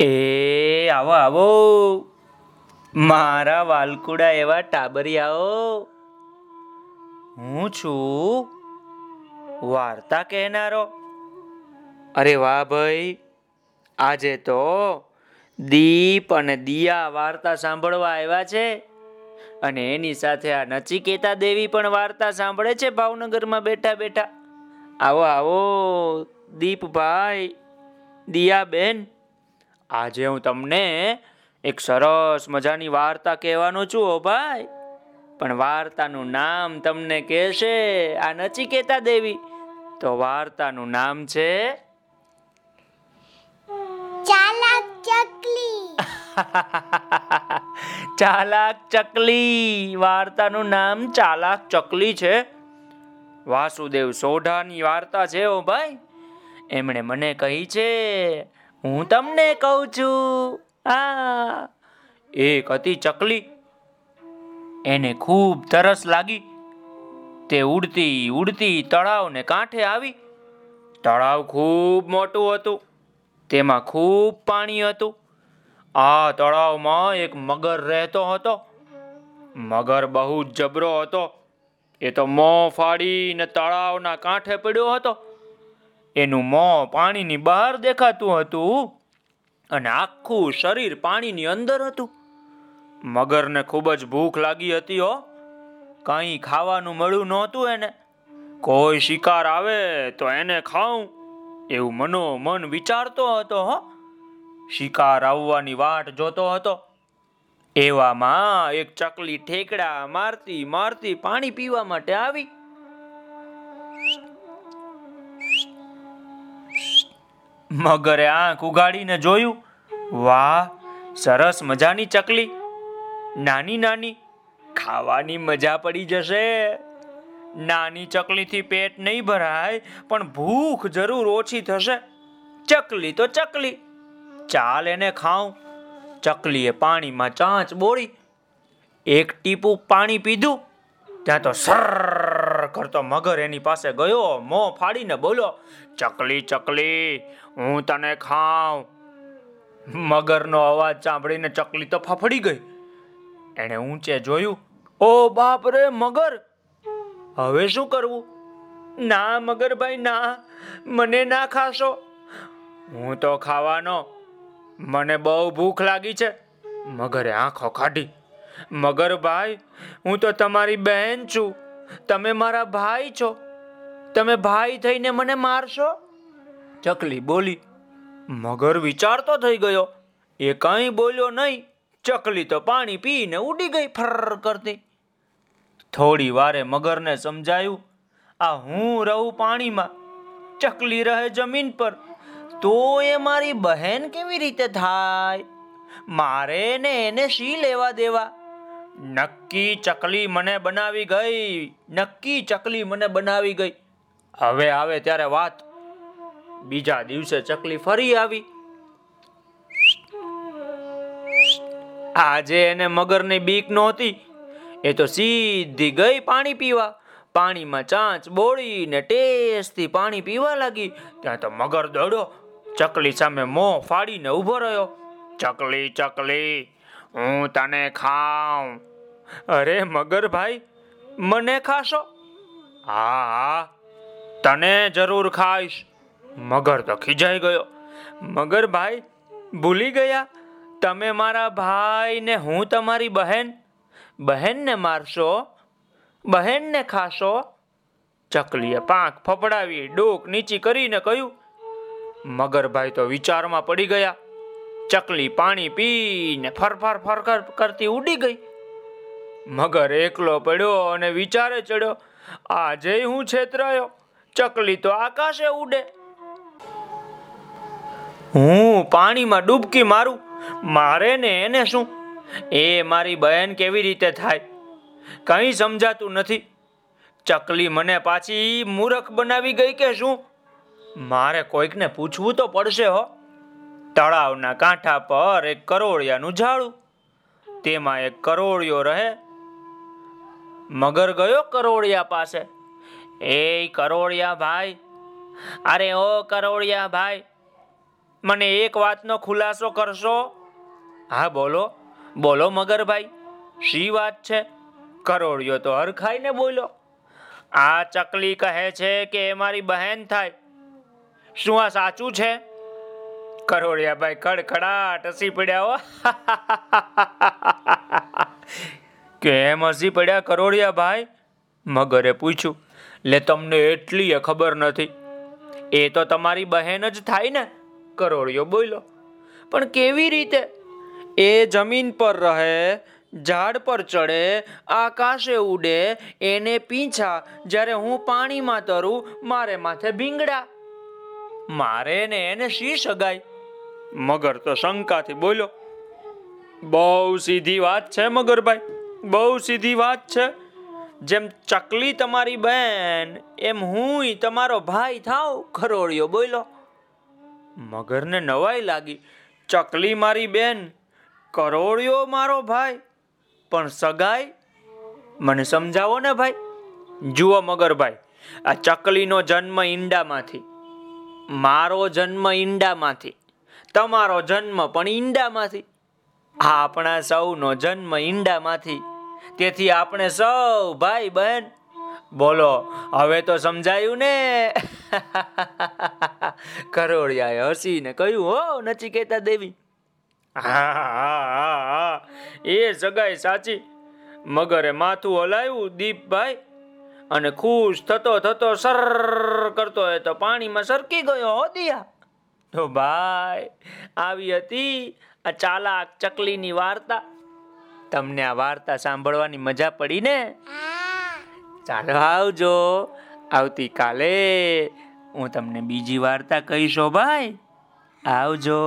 એ, આવો આવો. મારા વાલકુડા એવા ટાબરિયાઓ. હું છું વાર્તા કહેનારો. અરે વાહ ભાઈ, આજે તો દીપ અને દિયા વાર્તા સાંભળવા આવ્યા છે. અને એની સાથે આ નચિકેતા દેવી પણ વાર્તા સાંભળે છે ભાવનગરમાં બેઠા બેઠા. આવો આવો, દીપભાઈ, દિયાબેન. આજે હું તમને એક સરસ મજાની વાર્તા કહેવાનો છું ઓ ભાઈ. પણ વાર્તાનું નામ તમને કહેશે આ નચિકેતા દેવી. તો વાર્તાનું નામ છે? ચાલાક ચકલી. ચાલાક ચકલી. વાર્તાનું નામ ચાલાક ચકલી છે. વાસુદેવ સોઢાની વાર્તા છે ઓ ભાઈ. એમણે મને કહી છે હું તમને કહું છું. આ એક હતી ચકલી. એને ખૂબ તરસ લાગી. તે ઉડતી ઉડતી તળાવને કાંઠે આવી. તળાવ ખૂબ મોટું હતું. તેમાં ખૂબ પાણી હતું. આ તળાવમાં એક મગર રહેતો હતો. મગર બહુ જબરો હતો. એ તો મોં ફાડીને તળાવના કાંઠે પડ્યો હતો. એનું મોં પાણીની બહાર દેખાતું હતું અને આખું શરીર પાણીની અંદર હતું. મગરને ખૂબ જ ભૂખ લાગી હતી હો. કંઈ ખાવાનું મળ્યું નહોતું એને. કોઈ શિકાર આવે તો એને ખાઉં એવું મનો મન વિચારતો હતો હો. શિકાર આવવાની વાટ જોતો હતો. એવામાં એક ચકલી ઠેકડા મારતી મારતી પાણી પીવા માટે આવી. મગરે આંખ ઉગાડીને જોયું, વાહ, સરસ મજાની ચકલી. નાની નાની, ખાવાની મજા પડી જશે. નાની ચકલીથી પેટ નહીં ભરાય, પણ ભૂખ જરૂર ઓછી થશે. ચકલી તો ચકલી. ચાલ એને ખાઉં. ચકલીએ પાણીમાં ચાંચ બોળી. એક ટીપું પાણી પીધું, ત્યાં તો સર કરતો મગર એની પાસે ગયો, મોં ફાડીને બોલો ચકલી ચકલી, હું તને ખાઉં. મગરનો અવાજ સાંભળીને ચકલી તો ફફડી ગઈ. એણે ઊંચે જોયું, ઓ બાપ રે મગર, હવે શું કરવું? ના મગરભાઈ ના, મને ના ખાશો. હું તો ખાવાનો. મને બહુ ભૂખ લાગી છે. મગરે આંખો કાઢી મગરભાઈ હું તો તમારી બહેન છું. તમે મારા ભાઈ છો. તમે ભાઈ થઈને મને મારશો? ચકલી બોલી, મગર વિચારતો થઈ ગયો. એ કંઈ બોલ્યો નહીં. ચકલી તો પાણી પીને ઉડી ગઈ ફર કરતી. થોડી વારે મગરને સમજાયું, આ હું રહું પાણીમાં. ચકલી રહે જમીન પર. તો એ મારી બહેન કેવી રીતે થાય? મારે ને એને શી લેવા દેવા? નક્કી ચકલી મને બનાવી ગઈ. નક્કી ચકલી મને બનાવી ગઈ. હવે આવે ત્યારે વાત. બીજા દિવસે ચકલી ફરી આવી. આજે એને મગરની બીક નહોતી. એ તો સીધી ગઈ પાણી પીવા. પાણીમાં ચાંચ બોળીને ટેસ્ટથી પાણી પીવા લાગી. ત્યાં તો મગર દોડ્યો. ચકલી સામે મોં ફાડીને ઊભો રહ્યો. ચકલી ચકલી. હું તને ખાઉં. અરે મગરભાઈ મને ખાશો? હા હા તને જરૂર ખાઈશ. મગર તો ખીજાઈ ગયો. મગરભાઈ ભૂલી ગયા? તમે મારા ભાઈ ને હું તમારી બહેન? બહેનને મારશો? બહેનને ખાશો? ચકલીએ પાંખ ફફડાવી ડોક નીચી કરીને કહ્યું. મગરભાઈ તો વિચારમાં પડી ગયા. ચકલી પાણી પીને ફરફર ફરફર કરતી ઉડી ગઈ. મગર એકલો પડ્યો અને વિચારે ચડ્યો આજે હું છેતરાયો? ચકલી તો આકાશે ઉડે. હું પાણીમાં ડૂબકી મારું? મારે ને એને શું? એ મારી બહેન કેવી રીતે થાય? કંઈ સમજાતું નથી. ચકલી મને પાછી મૂરખ બનાવી ગઈ કે શું? મારે કોઈકને પૂછવું તો પડશે હો. તળાવના કાંઠા પર એક કરોળિયાનું ઝાડું. તેમાં એક કરોળિયો રહે. મગર ગયો કરોળિયા પાસે. એ કરોળિયા ભાઈ, અરે ઓ કરોળિયા ભાઈ, મને એક વાતનો ખુલાસો કરશો? હા, બોલો બોલો મગરભાઈ શી વાત છે? કરોડિયો તો હરખાઈને બોલો આ ચકલી કહે છે કે એ મારી બહેન થાય. શું આ સાચું છે? કરોડિયાભાઈ ખડખડાટ હસી પડ્યા હો. કેમ હસી પડ્યા કરોડિયાભાઈ? મગરે પૂછ્યું, લે, તમને એટલી ખબર નથી. એ તો તમારી બહેન જ થાય ને. કરોડિયો બોલ્યો, પણ કેવી રીતે? એ જમીન પર રહે, ઝાડ પર ચડે, આકાશે ઉડે, એને પીંછા, જ્યારે હું પાણીમાં તરું, મારે માથે ભીંગડા. મારે ને એને શી સગાઈ? મગર તો શંકાથી બોલ્યો, બહુ સીધી વાત છે મગરભાઈ, બહુ સીધી વાત છે. જેમ ચકલી તમારી બેન એમ હુંય તમારો ભાઈ થાવ ખરોડિયો બોલ્યો. મગરને નવાઈ લાગી, ચકલી મારી બેન કરોડિયો મારો ભાઈ, પણ સગાઈ? મને સમજાવો ને ભાઈ. જુઓ મગરભાઈ, આ ચકલીનો જન્મ ઈંડામાંથી, મારો જન્મ ઈંડામાંથી તમારો જન્મ પણ ઈંડામાંથી. આપણા સૌનો જન્મ ઈંડામાંથી. તેથી આપણે સૌ ભાઈ બહેન બોલો, હવે તો સમજાયું ને? કરોડિયાએ હસીને કહ્યું, હો નચિકેતા દેવી. હા હા હા હા એ સગાઈ સાચી. મગરે માથું હલાવ્યું દીપભાઈ અને ખુશ થતો થતો સર કરતો હોય તો પાણીમાં સરકી ગયો, હો દિયા. તો ભાઈ, આવી હતી આ ચાલાક ચકલીની વાર્તા. તમને આ વાર્તા સાંભળવાની મજા પડી ને? ચાલો આવજો. આવતીકાલે હું તમને બીજી વાર્તા કહીશો ભાઈ. આવજો.